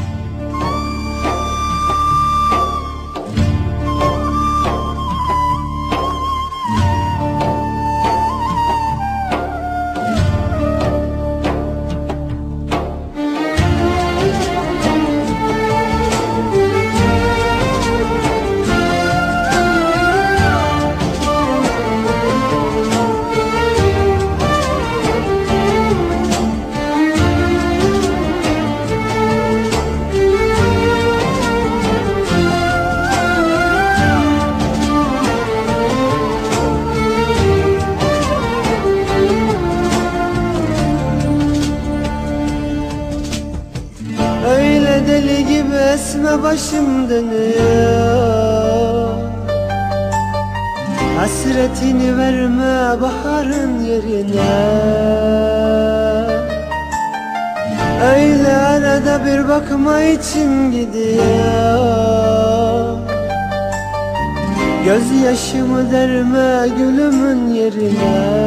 Öyle esme başım dönüyor. Hasretini verme baharın yerine. Öyle arada bir bakma içim gidiyor. Gözyaşımı derme gülümün yerine.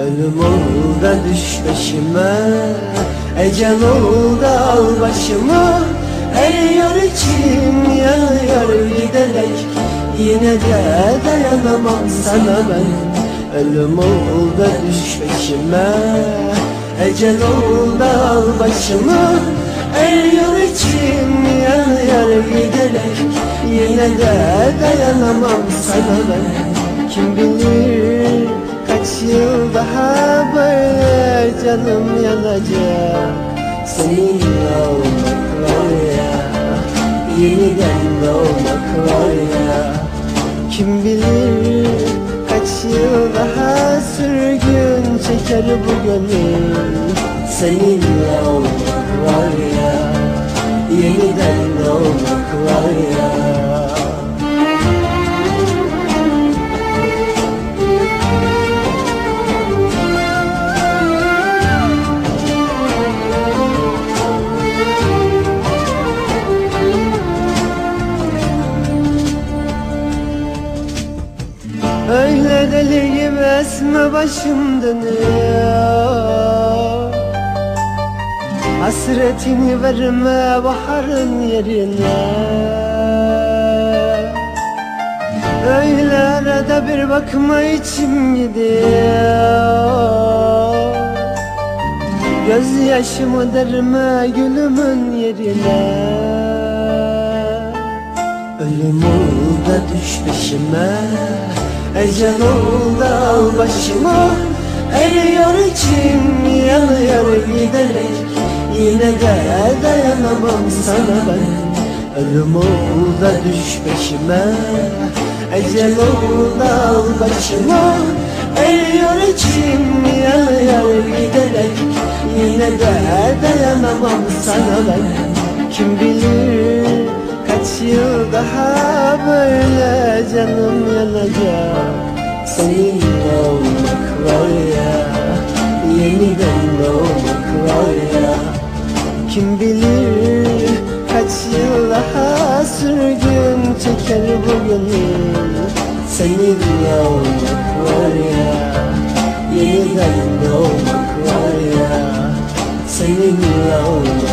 Ölüm ol da düş peşime Ecel ol da al başımı. Eriyor içim yanıyor giderek. Yine de dayanamam sana ben. Ölüm ol da düş peşime. Ecel ol da al başımı. Eriyor içim yanıyor giderek. Yine de dayanamam sana ben. Kim bilir canım yanacak. Seninle olmak var ya Yeniden doğmak var ya. Kim bilir kaç yıl daha sürgün çeker bu gönül. Seninle olmak var ya Yeniden doğmak var ya esme başım dönüyor. Hasretini verme baharın yerine. Öyle arada bir bakma içim gidiyor. Gözyaşımı derme gülümün yerine. Ölüm ol da düş peşime Ecel ol da al başıma. Eriyor içim yanıyor giderek Yine de dayanamam sana ben. Ölüm ol da düş peşime. Ecel ol da al başıma. Eriyor içim yanıyor giderek Yine de dayanamam sana ben. Kim bilir Kaç yıl daha böyle canım yanacak? Seninle olmak var ya Yeniden doğmak var ya. Kim bilir kaç yıl daha sürgün çeker bu gönül? Seninle olmak var ya Yeniden doğmak var ya. Seninle olmak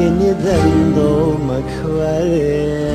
Viene my macuarea